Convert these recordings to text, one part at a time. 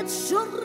that should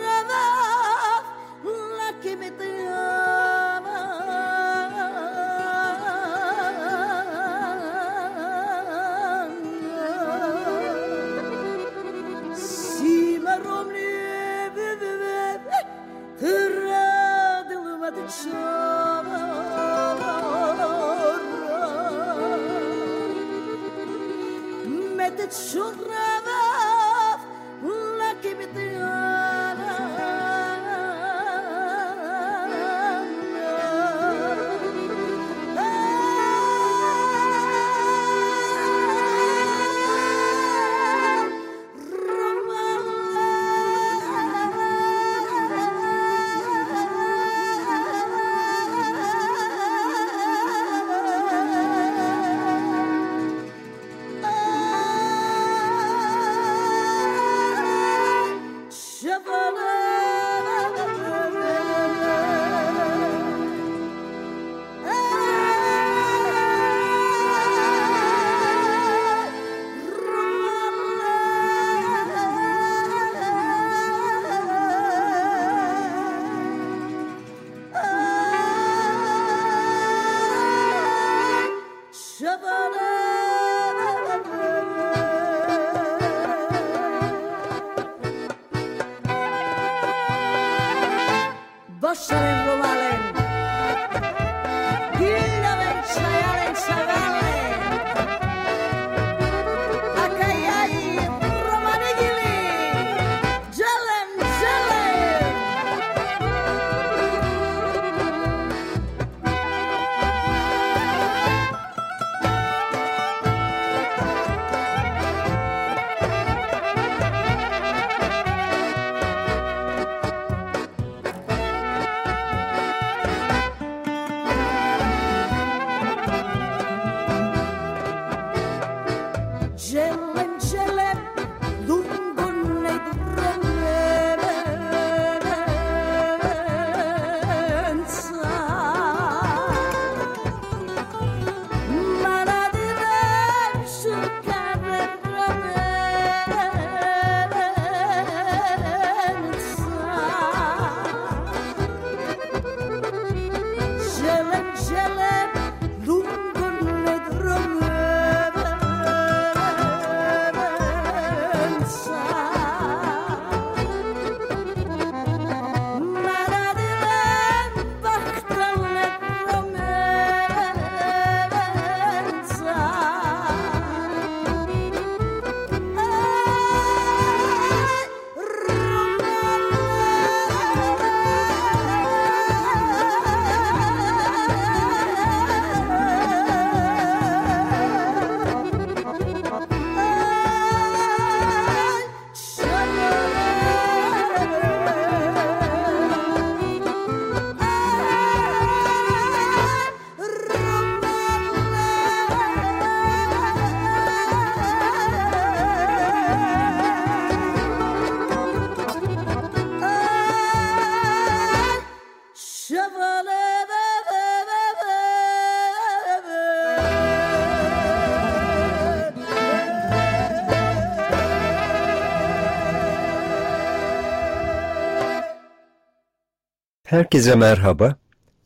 Herkese merhaba.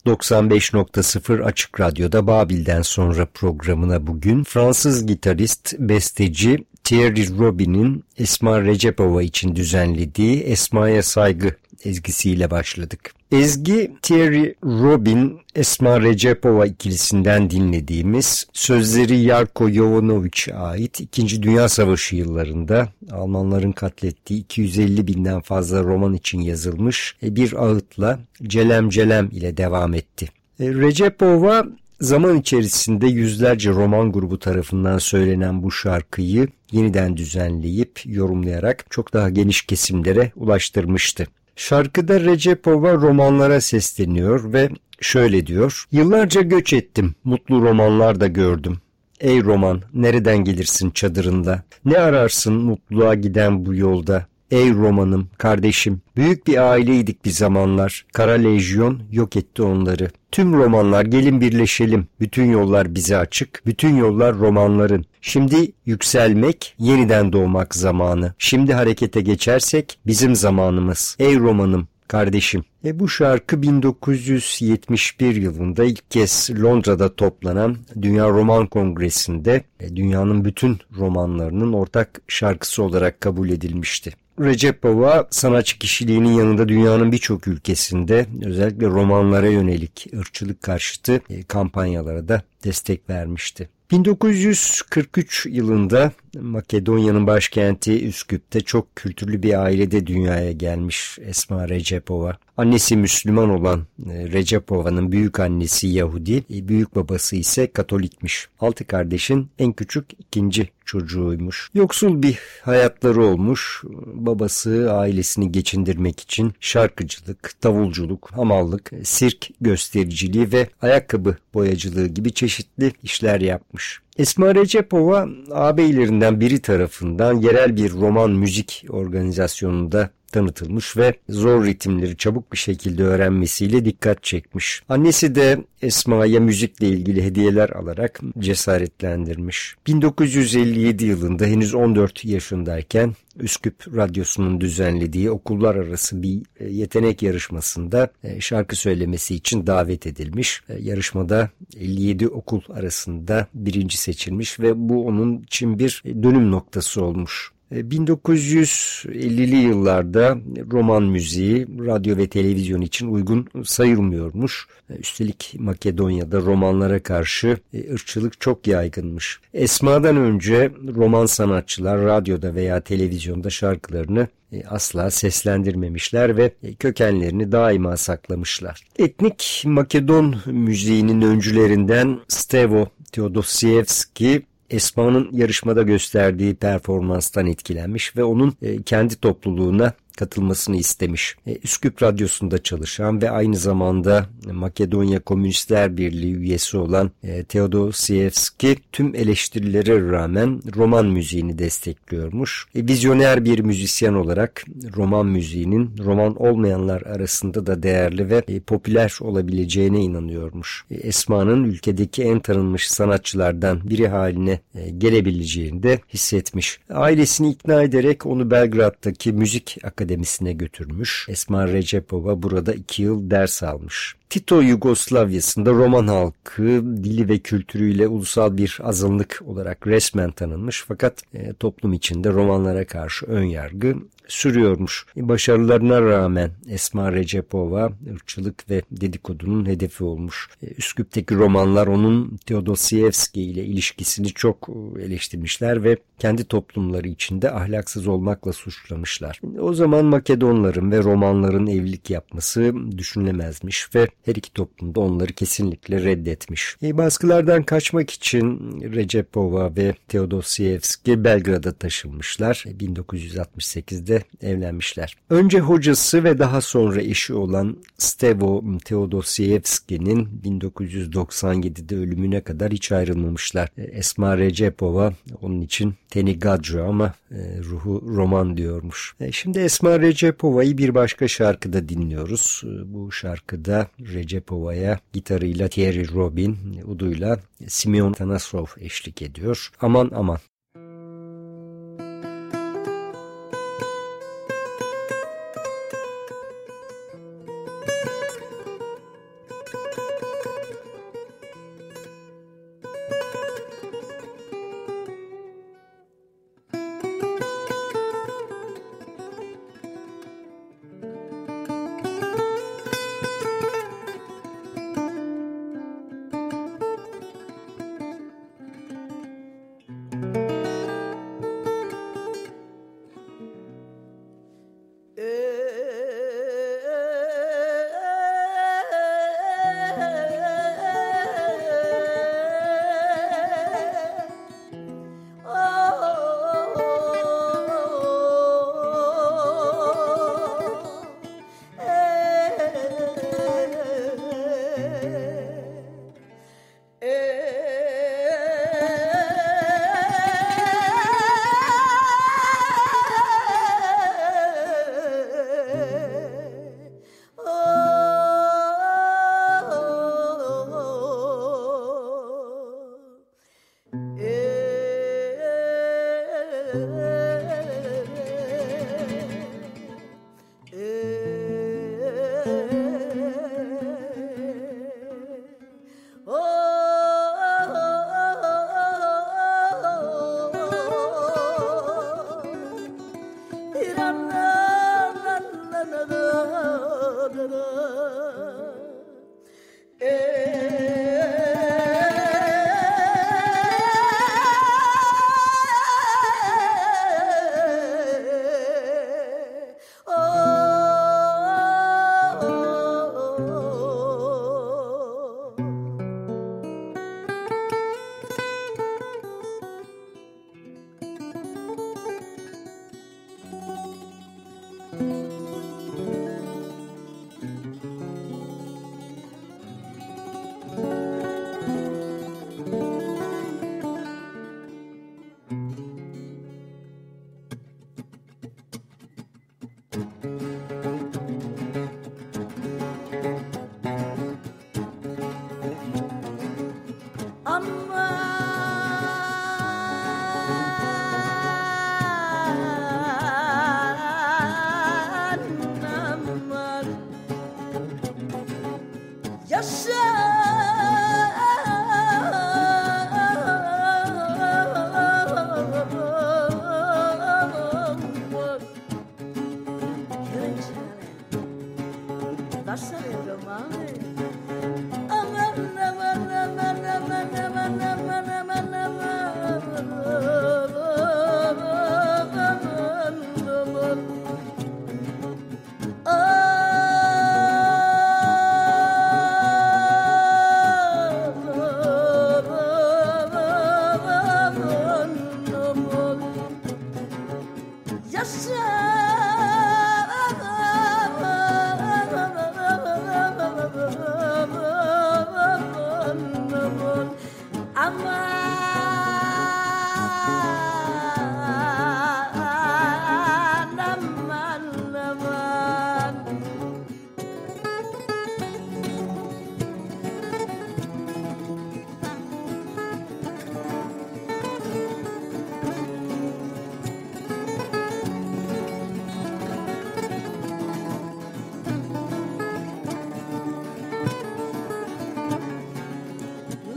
95.0 Açık Radyo'da Babil'den sonra programına bugün Fransız gitarist, besteci Thierry Robin'in Esma Recepova için düzenlediği Esma'ya Saygı ezgisiyle başladık. Ezgi Thierry Robin, Esma Recepova ikilisinden dinlediğimiz sözleri Yarko Jovanoviç'e ait 2. Dünya Savaşı yıllarında Almanların katlettiği 250 binden fazla roman için yazılmış bir ağıtla Celem Celem ile devam etti. E, Recepova zaman içerisinde yüzlerce roman grubu tarafından söylenen bu şarkıyı yeniden düzenleyip yorumlayarak çok daha geniş kesimlere ulaştırmıştı. Şarkıda Recepova romanlara sesleniyor ve şöyle diyor. Yıllarca göç ettim, mutlu romanlar da gördüm. Ey roman, nereden gelirsin çadırında? Ne ararsın mutluluğa giden bu yolda? Ey romanım, kardeşim, büyük bir aileydik bir zamanlar. Kara lejyon yok etti onları. Tüm romanlar gelin birleşelim. Bütün yollar bize açık. Bütün yollar romanların. Şimdi yükselmek, yeniden doğmak zamanı. Şimdi harekete geçersek bizim zamanımız. Ey romanım, kardeşim. E bu şarkı 1971 yılında ilk kez Londra'da toplanan Dünya Roman Kongresi'nde e, dünyanın bütün romanlarının ortak şarkısı olarak kabul edilmişti. Recepova sanatçı kişiliğinin yanında dünyanın birçok ülkesinde özellikle romanlara yönelik ırkçılık karşıtı e, kampanyalara da destek vermişti. 1943 yılında Makedonya'nın başkenti Üsküp'te çok kültürlü bir ailede dünyaya gelmiş Esma Recepova. Annesi Müslüman olan e, Recepova'nın büyük annesi Yahudi, e, büyük babası ise Katolikmiş. Altı kardeşin en küçük ikinci çocuğuymuş. Yoksul bir hayatları olmuş. Babası ailesini geçindirmek için şarkıcılık, davulculuk, hamallık, sirk göstericiliği ve ayakkabı boyacılığı gibi çeşitli işler yapmış. push. Esma Recepova ağabeylerinden biri tarafından yerel bir roman müzik organizasyonunda tanıtılmış ve zor ritimleri çabuk bir şekilde öğrenmesiyle dikkat çekmiş. Annesi de Esma'ya müzikle ilgili hediyeler alarak cesaretlendirmiş. 1957 yılında henüz 14 yaşındayken Üsküp Radyosu'nun düzenlediği okullar arası bir e, yetenek yarışmasında e, şarkı söylemesi için davet edilmiş. E, yarışmada 57 okul arasında birinci seçilmiş ve bu onun için bir dönüm noktası olmuş. 1950'li e, yıllarda roman müziği radyo ve televizyon için uygun sayılmıyormuş. E, üstelik Makedonya'da romanlara karşı e, ırkçılık çok yaygınmış. Esma'dan önce roman sanatçılar radyoda veya televizyonda şarkılarını asla seslendirmemişler ve kökenlerini daima saklamışlar. Etnik Makedon müziğinin öncülerinden Stevo Teodosievski Esma'nın yarışmada gösterdiği performanstan etkilenmiş ve onun e, kendi topluluğuna katılmasını istemiş. E, Üsküp Radyosu'nda çalışan ve aynı zamanda Makedonya Komünistler Birliği üyesi olan e, Teodosievski tüm eleştirilere rağmen roman müziğini destekliyormuş. E, vizyoner bir müzisyen olarak roman müziğinin roman olmayanlar arasında da değerli ve popüler olabileceğine inanıyormuş. Esma'nın ülkedeki en tanınmış sanatçılardan biri haline gelebileceğini de hissetmiş. Ailesini ikna ederek onu Belgrad'daki müzik akademisi Akademisi'ne götürmüş. Esma Recepova burada iki yıl ders almış. Tito Yugoslavya'sında Roman halkı dili ve kültürüyle ulusal bir azınlık olarak resmen tanınmış fakat e, toplum içinde romanlara karşı ön yargı sürüyormuş. Başarılarına rağmen Esma Recepova ırkçılık ve dedikodunun hedefi olmuş. E, Üsküp'teki romanlar onun Teodosievski ile ilişkisini çok eleştirmişler ve kendi toplumları içinde ahlaksız olmakla suçlamışlar. O zaman Makedonların ve romanların evlilik yapması düşünülemezmiş ve her iki toplumda onları kesinlikle reddetmiş. E, baskılardan kaçmak için Recepova ve Teodosievski Belgrad'a taşınmışlar. 1968'de evlenmişler. Önce hocası ve daha sonra eşi olan Stevo Teodosievski'nin 1997'de ölümüne kadar hiç ayrılmamışlar. E, Esma Recepova onun için Tenigadjo ama e, ruhu roman diyormuş. E, şimdi Esma Recepova'yı bir başka şarkıda dinliyoruz. Bu şarkıda Recepova'ya gitarıyla Thierry Robin, uduyla Simeon Tanasov eşlik ediyor. Aman aman.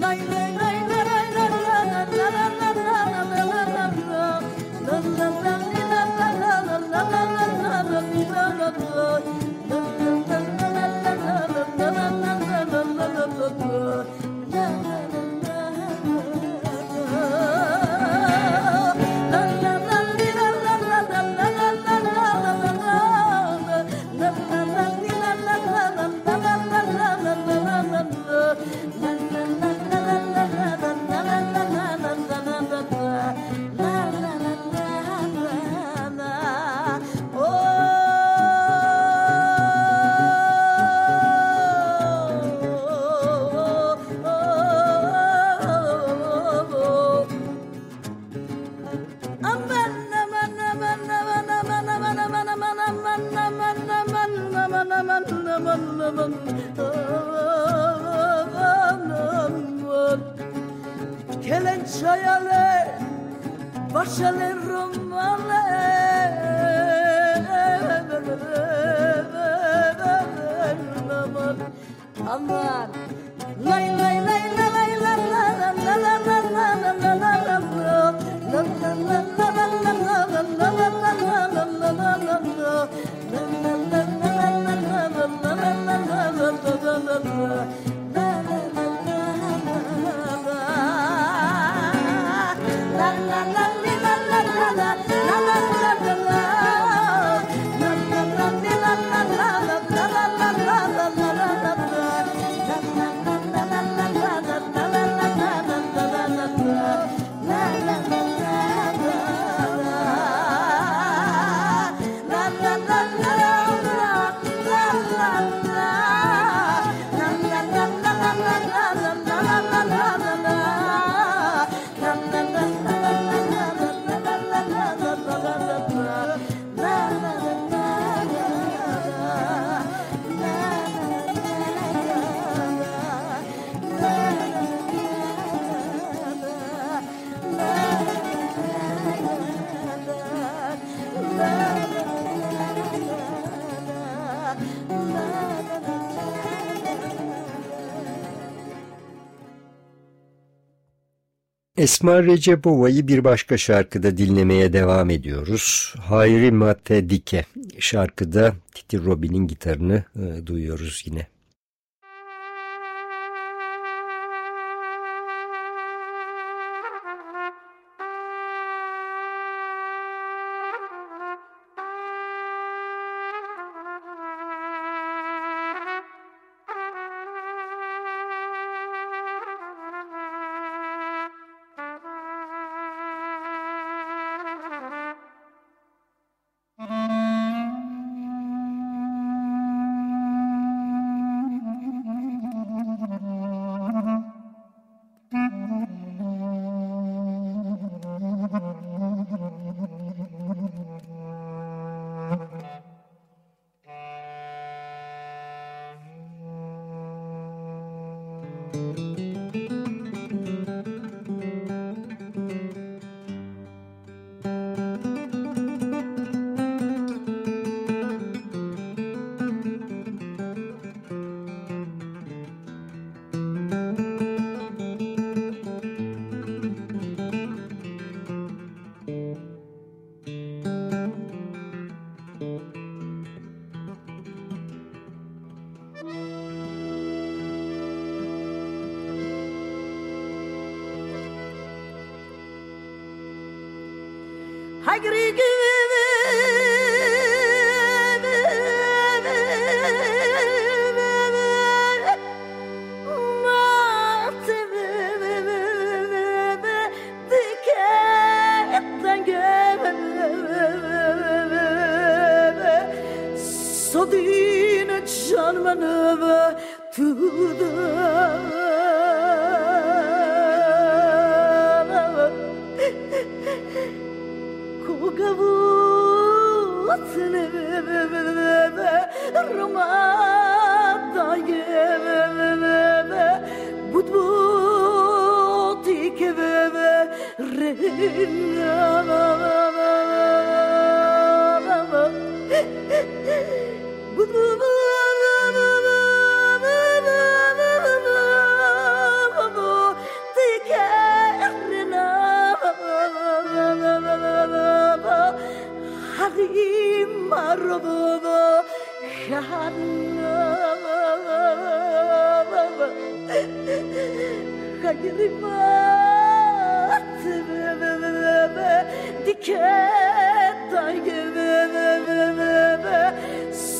Aman aman Esma Recebova'yı bir başka şarkıda dinlemeye devam ediyoruz. Hayri Mate Dike şarkıda Titi Robin'in gitarını e, duyuyoruz yine. Agrigir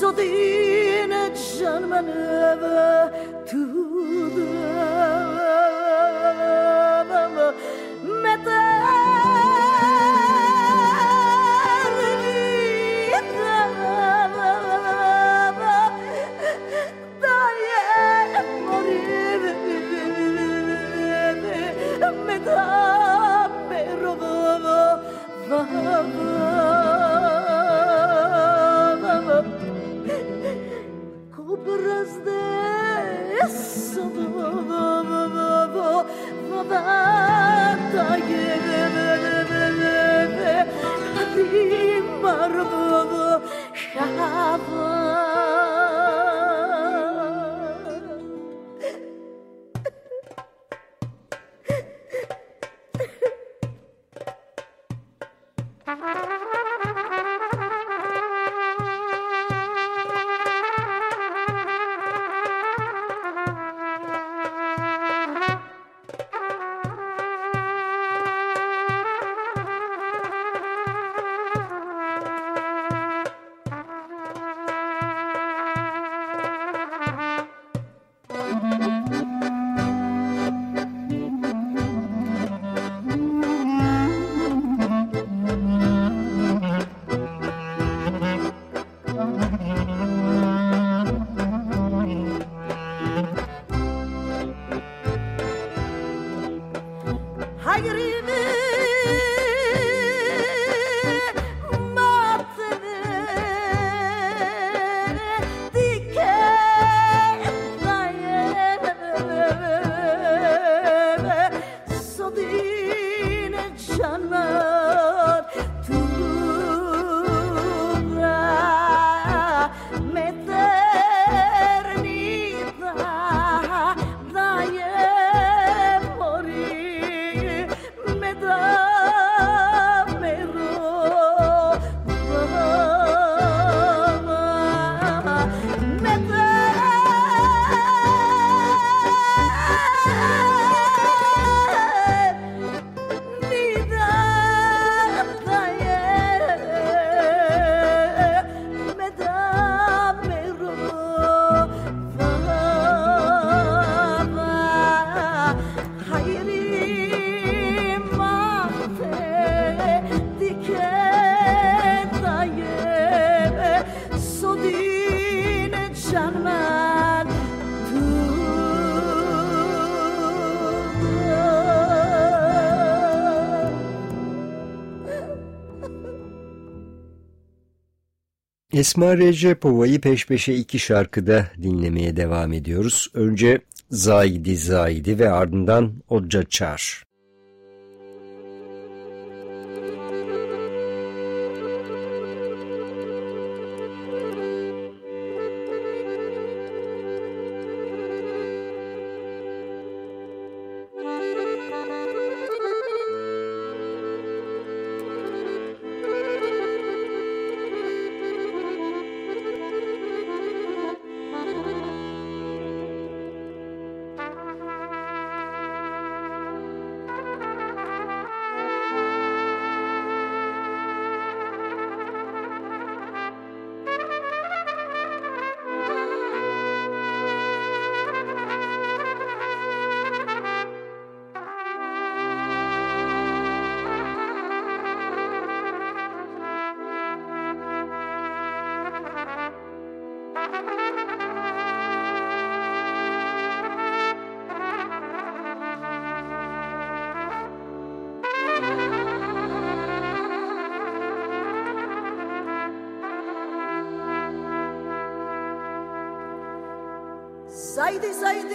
شدین جان من و تو دم متر Bağdat'ta Kadim var bu şahı Esma Recepova'yı peş peşe iki şarkıda dinlemeye devam ediyoruz. Önce Zaydi Zaydi ve ardından Odca Çar. Isaías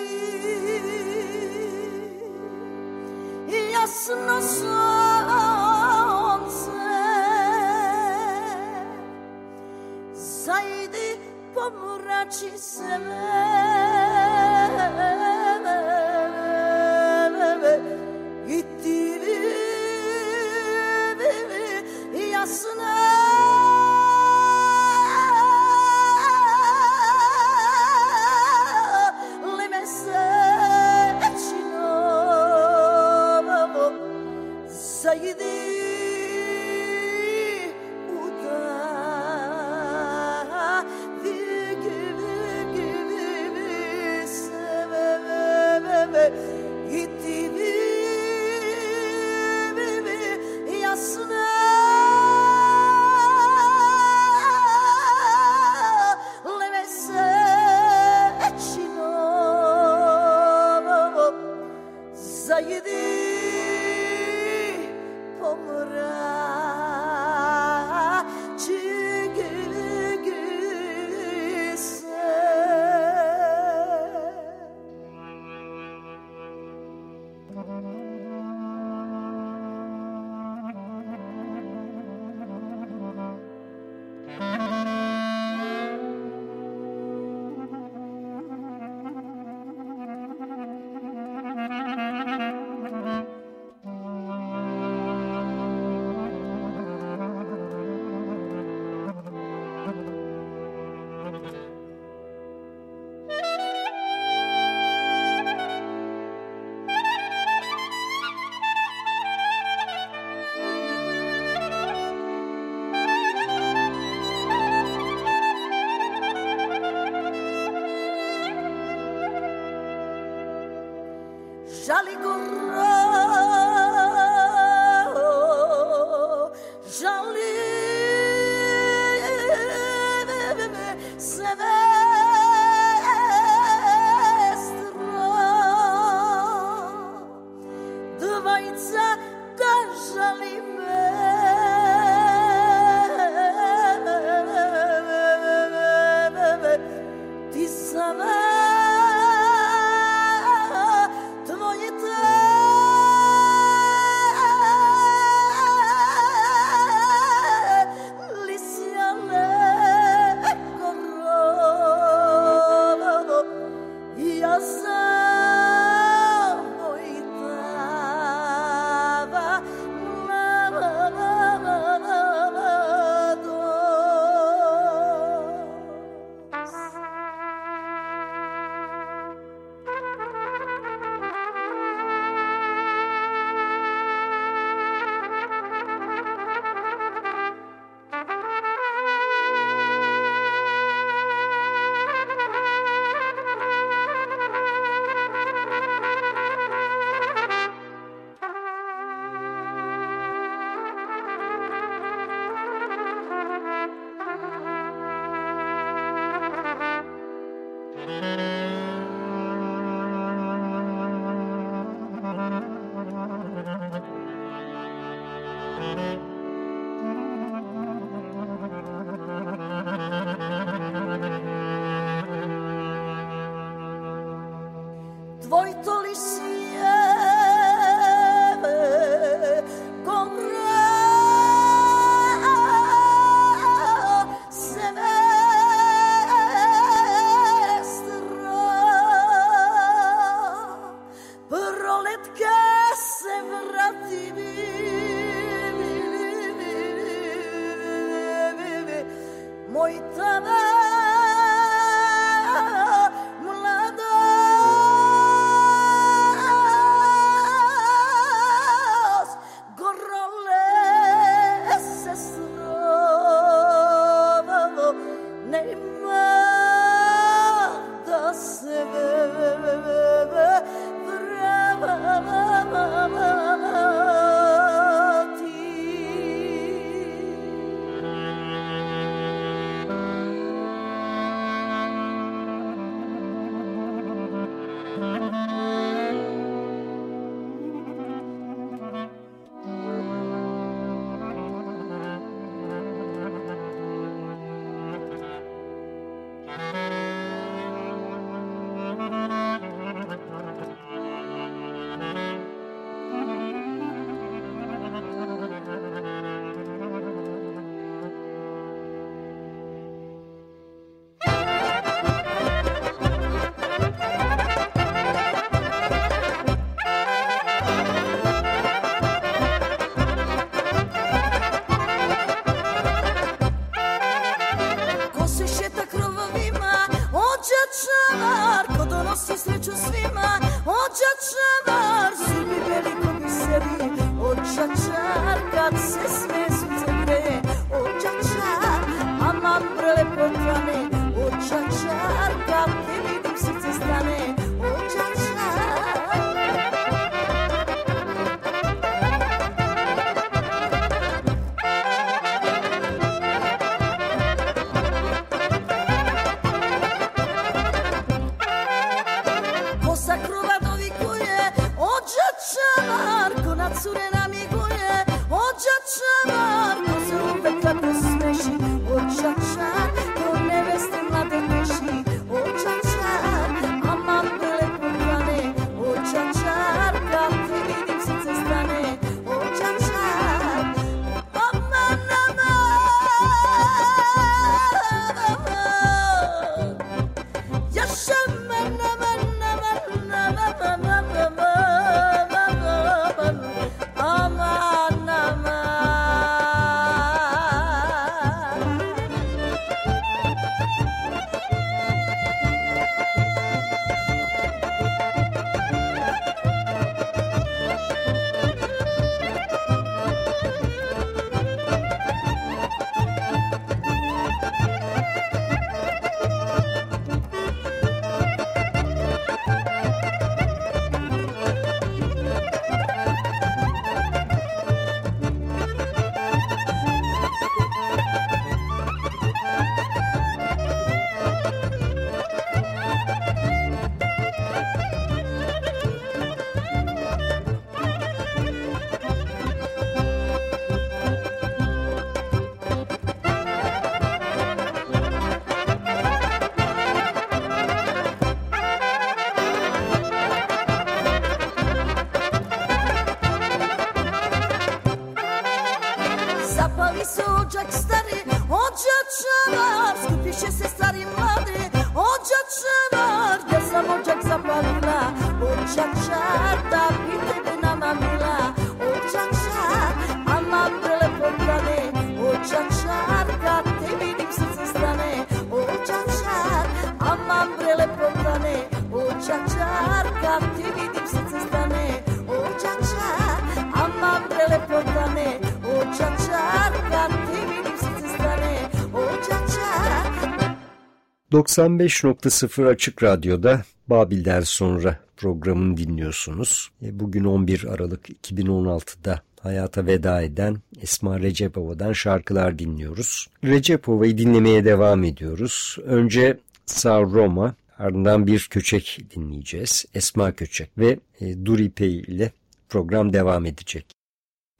95.0 Açık Radyo'da Babil'den sonra programını dinliyorsunuz. E, Bugün 11 Aralık 2016'da hayata veda eden Esma Recepova'dan şarkılar dinliyoruz. Recepova'yı dinlemeye devam ediyoruz. Önce Sağ Roma, ardından bir köçek dinleyeceğiz. Esma Köçek ve e, Duri Pey ile program devam edecek.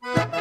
Roma,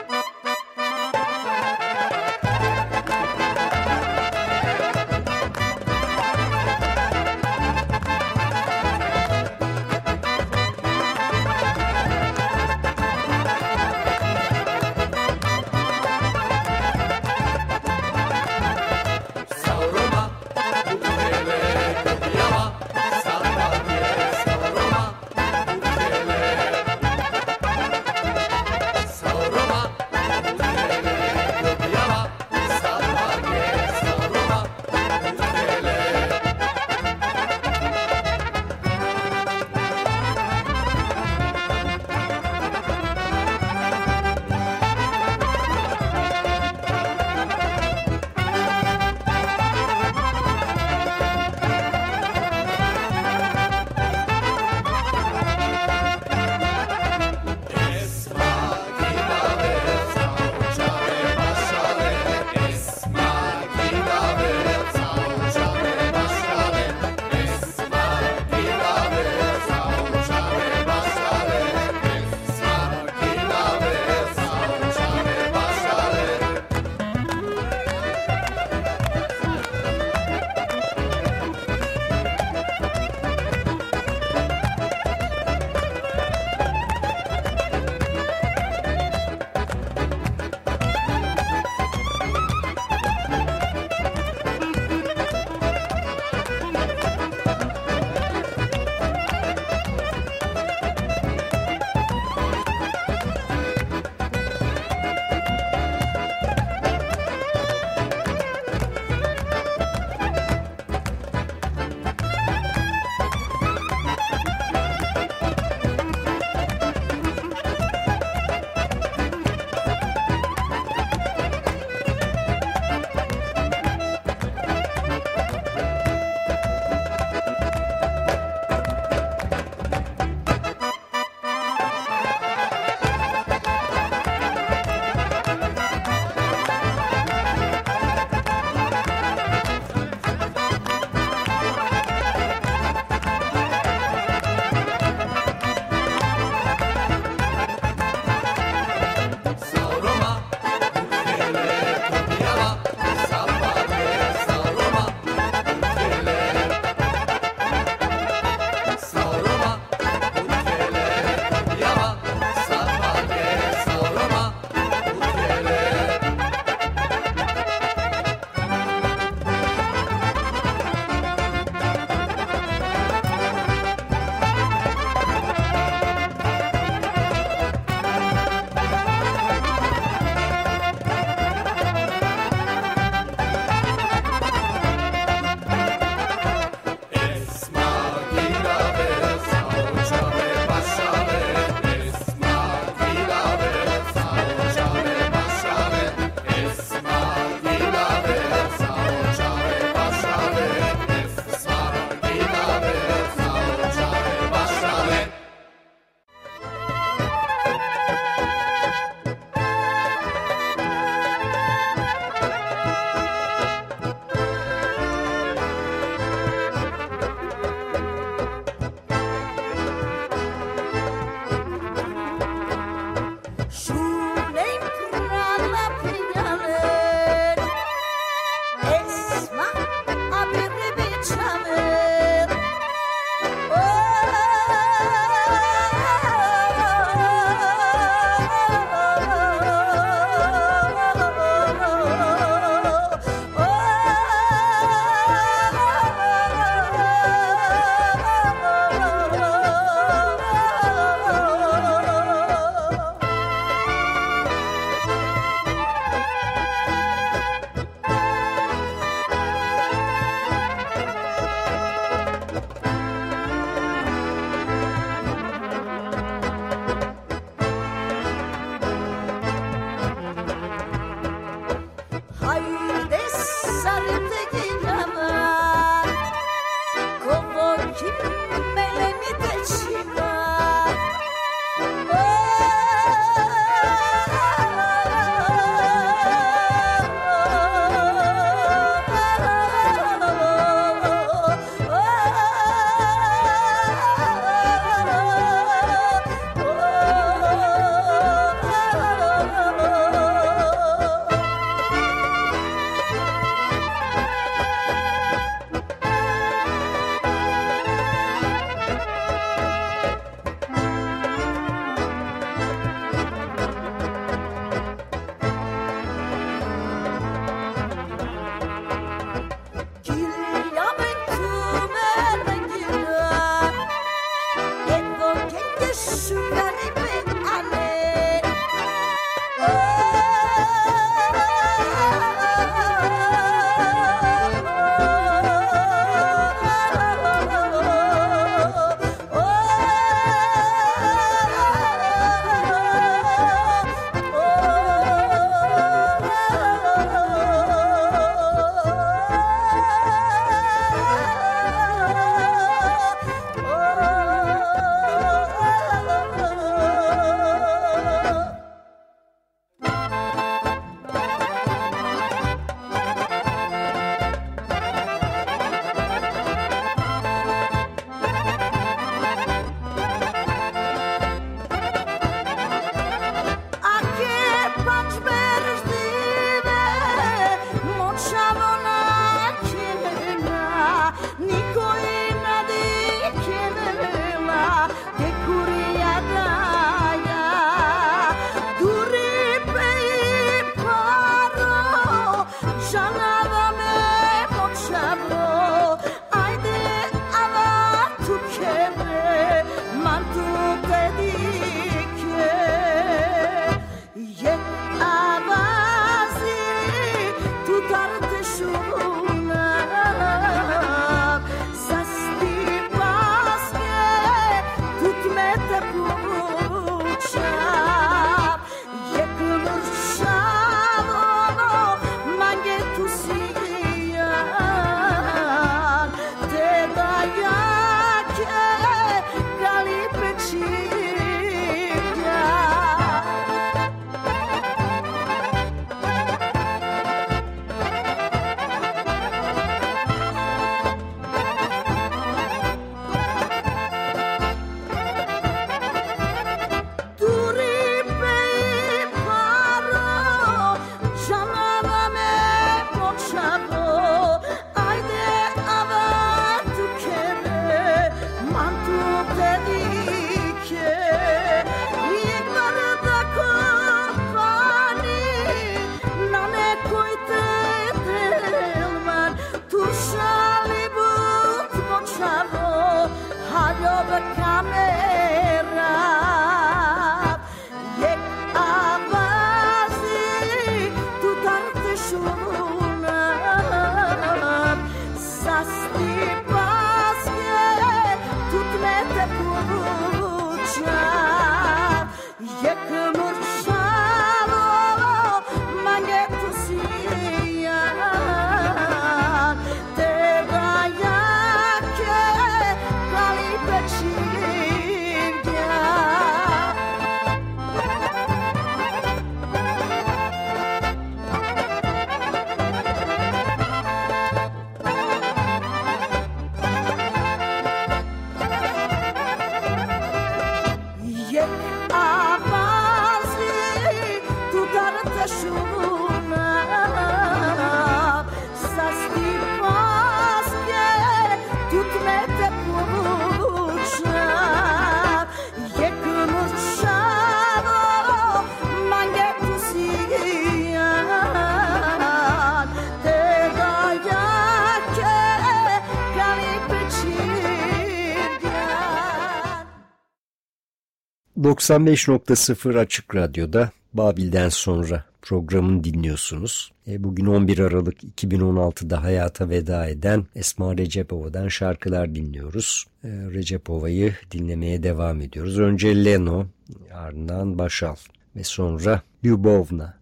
95.0 Açık Radyo'da Babil'den sonra programını dinliyorsunuz. E, bugün 11 Aralık 2016'da hayata veda eden Esma Recepova'dan şarkılar dinliyoruz. E, Recepova'yı dinlemeye devam ediyoruz. Önce Leno, ardından Başal ve sonra Lyubovna.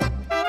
me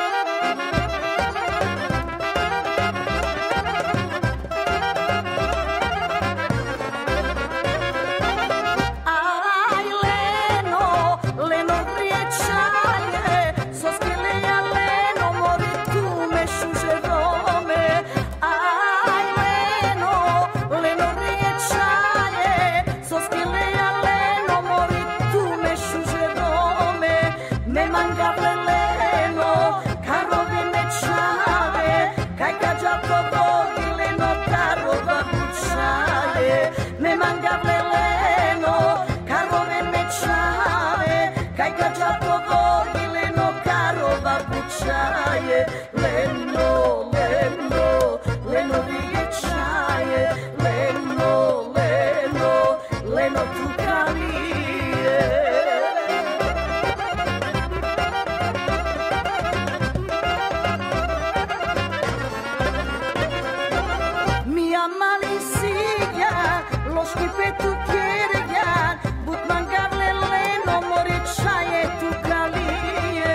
la malicia, los que tu quieres ya, butmangarle le no morichaye tu calie,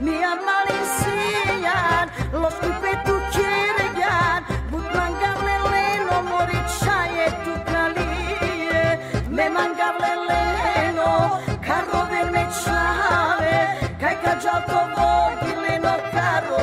mi malicia, los que tu quieres ya, butmangarle le no morichaye tu calie, me mangarle le no, carro del me chave, caica jato vogile no carro.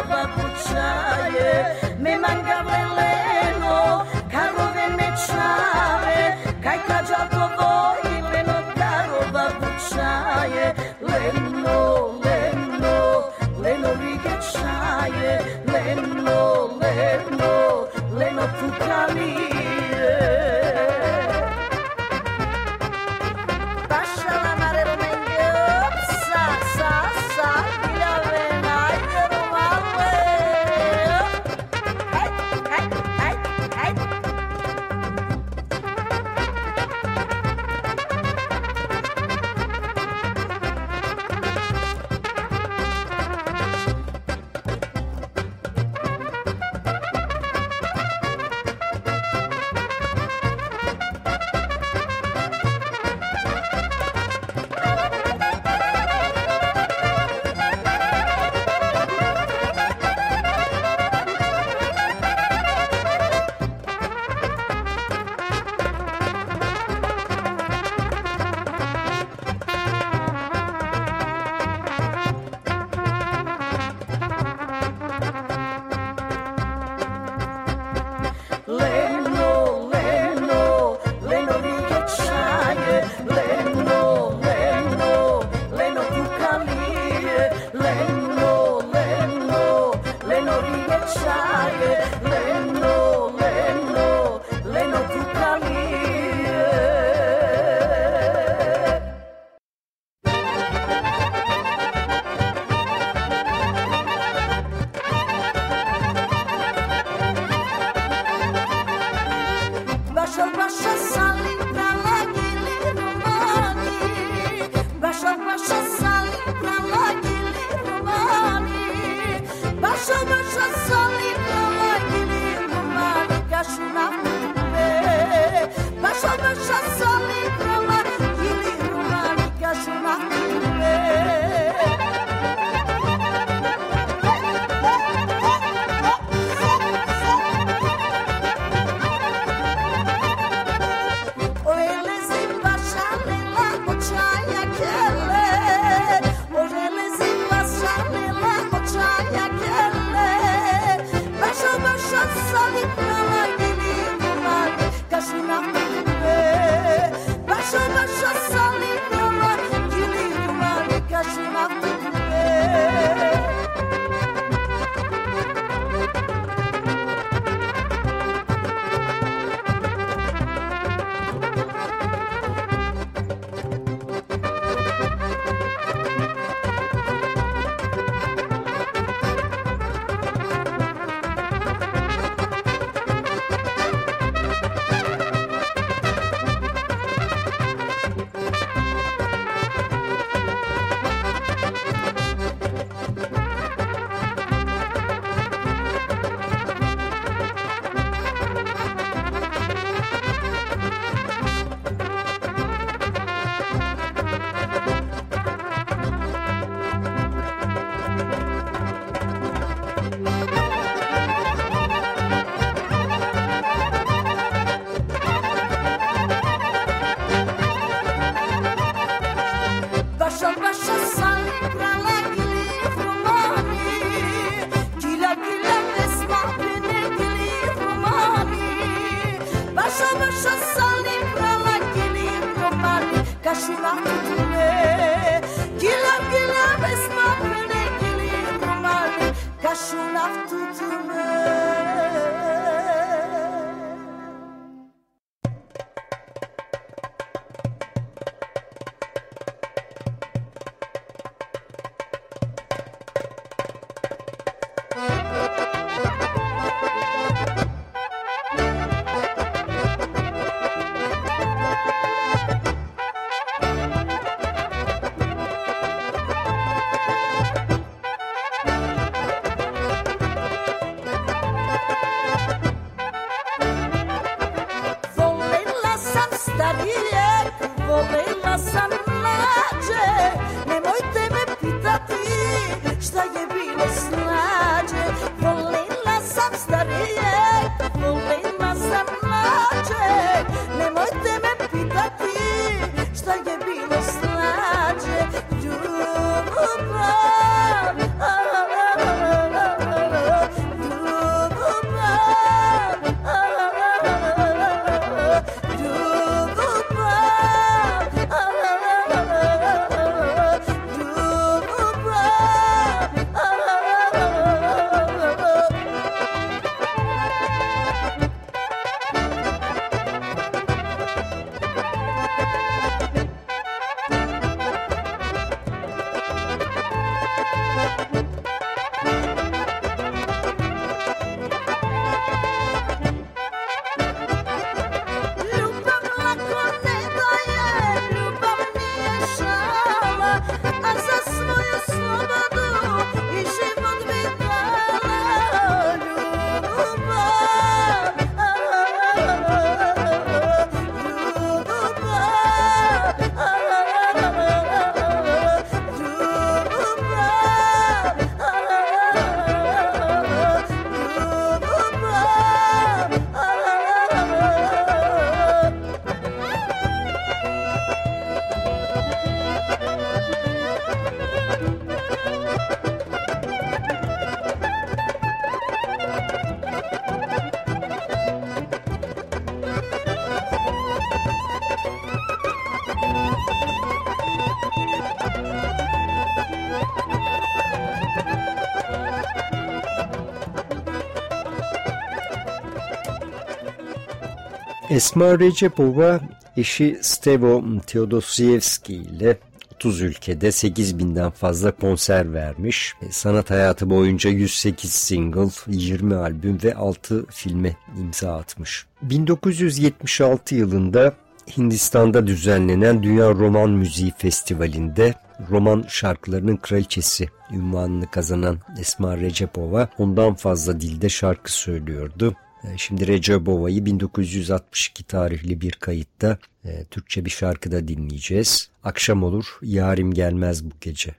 Esma Recepova eşi Stevo Teodosievski ile 30 ülkede 8 binden fazla konser vermiş. Sanat hayatı boyunca 108 single, 20 albüm ve 6 filme imza atmış. 1976 yılında Hindistan'da düzenlenen Dünya Roman Müziği Festivali'nde roman şarkılarının kraliçesi ünvanını kazanan Esma Recepova ondan fazla dilde şarkı söylüyordu. Ee, şimdi Recebova'yı 1962 tarihli bir kayıtta e, Türkçe bir şarkıda dinleyeceğiz. Akşam olur, yarim gelmez bu gece.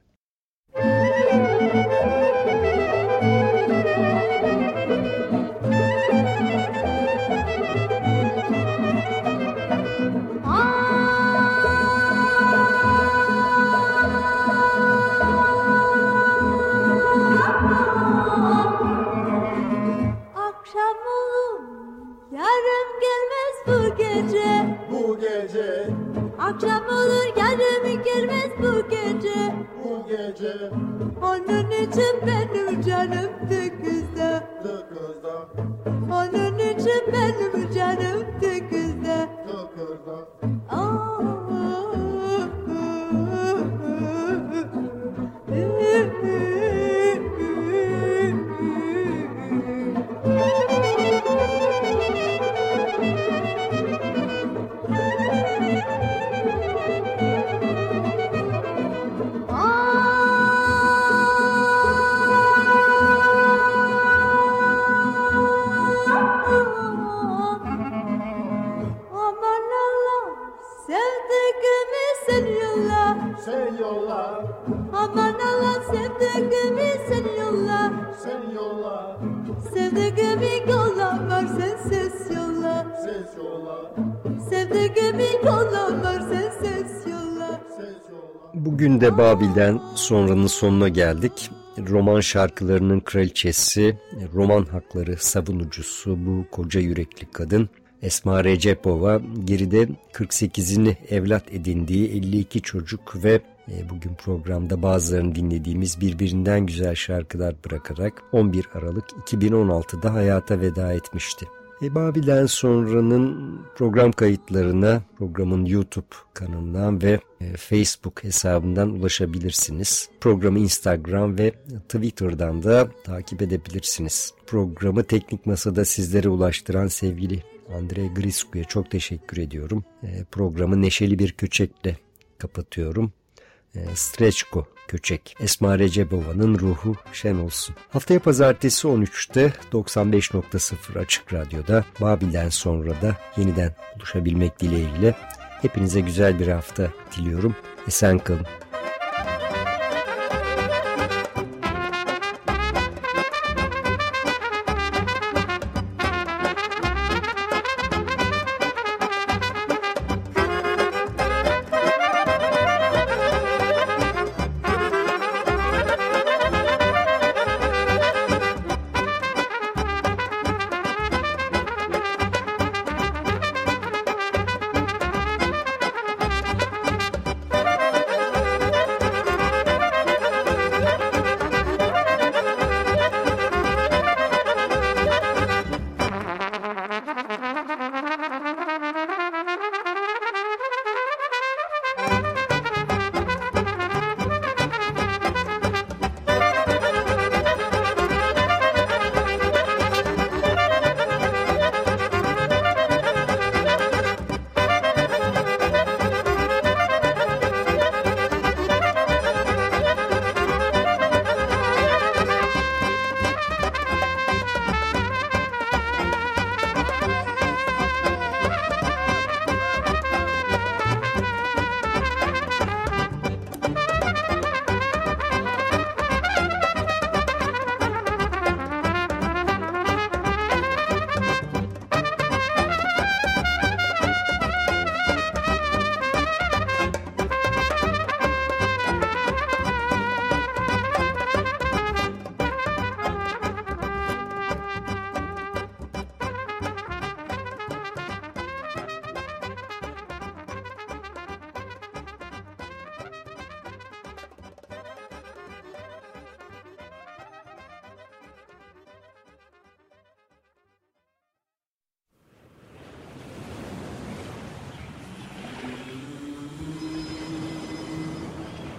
Girmez bu gece. Bu gece. Onun için benim canım tıkızda Tıkızda Onun için benim canım tıkızda Tıkızda Bugün de Babil'den sonranın sonuna geldik. Roman şarkılarının kraliçesi, roman hakları savunucusu bu koca yürekli kadın Esma Recepova geride 48'ini evlat edindiği 52 çocuk ve bugün programda bazılarını dinlediğimiz birbirinden güzel şarkılar bırakarak 11 Aralık 2016'da hayata veda etmişti. E, Babil'den sonranın program kayıtlarına programın YouTube kanalından ve e, Facebook hesabından ulaşabilirsiniz. Programı Instagram ve Twitter'dan da takip edebilirsiniz. Programı Teknik Masa'da sizlere ulaştıran sevgili Andre Grisku'ya çok teşekkür ediyorum. E, programı neşeli bir köçekle kapatıyorum. E, Streçko Köçek. Esma Recebova'nın ruhu şen olsun. Haftaya pazartesi 13'te 95.0 Açık Radyo'da Babil'den sonra da yeniden buluşabilmek dileğiyle hepinize güzel bir hafta diliyorum. Esen kalın.